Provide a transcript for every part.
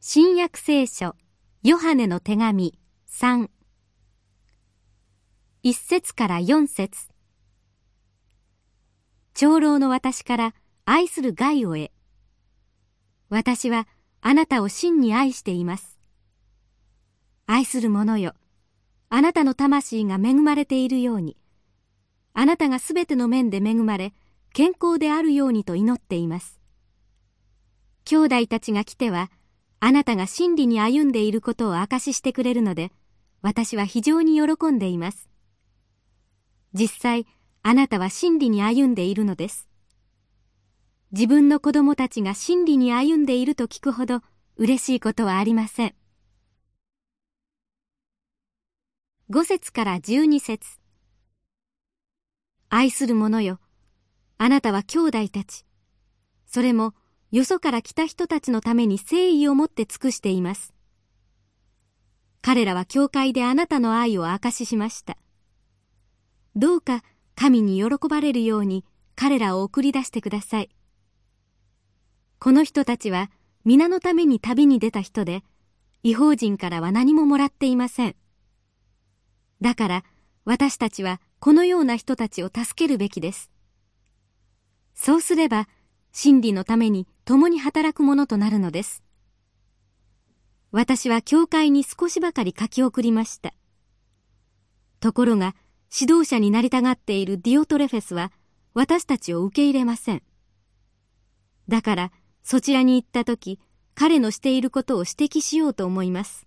新約聖書ヨハネの手紙3一節から四節。長老の私から愛するガイオへ私はあなたを真に愛しています。愛する者よ。あなたの魂が恵まれているように。あなたがすべての面で恵まれ健康であるようにと祈っています。兄弟たちが来てはあなたが真理に歩んでいることを証ししてくれるので、私は非常に喜んでいます。実際、あなたは真理に歩んでいるのです。自分の子供たちが真理に歩んでいると聞くほど嬉しいことはありません。五節から十二節愛する者よ、あなたは兄弟たち、それもよそから来た人たちのために誠意を持って尽くしています。彼らは教会であなたの愛を証ししました。どうか神に喜ばれるように彼らを送り出してください。この人たちは皆のために旅に出た人で、違法人からは何ももらっていません。だから私たちはこのような人たちを助けるべきです。そうすれば真理のために共に働くものとなるのです。私は教会に少しばかり書き送りました。ところが、指導者になりたがっているディオトレフェスは私たちを受け入れません。だからそちらに行った時、彼のしていることを指摘しようと思います。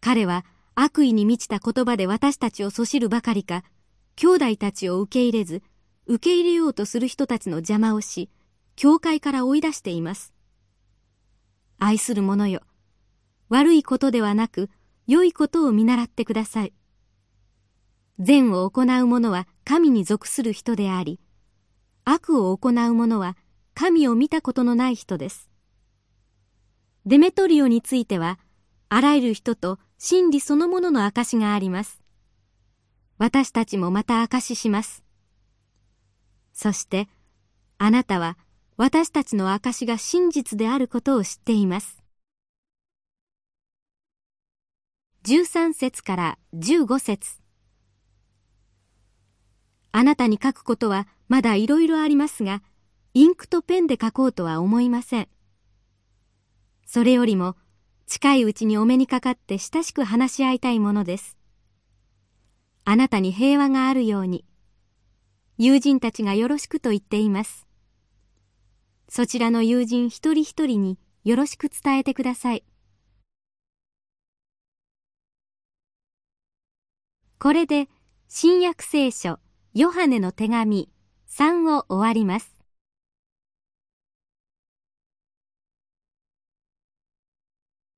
彼は悪意に満ちた言葉で私たちをそしるばかりか、兄弟たちを受け入れず、受け入れようとする人たちの邪魔をし、教会から追い出しています。愛する者よ、悪いことではなく、良いことを見習ってください。善を行う者は神に属する人であり、悪を行う者は神を見たことのない人です。デメトリオについては、あらゆる人と真理そのものの証があります。私たちもまた証しします。そして、あなたは私たちの証が真実であることを知っています。13節から15節あなたに書くことはまだいろいろありますが、インクとペンで書こうとは思いません。それよりも、近いうちにお目にかかって親しく話し合いたいものです。あなたに平和があるように、友人たちがよろしくと言っています。そちらの友人一人一人によろしく伝えてください。これで新約聖書ヨハネの手紙3を終わります。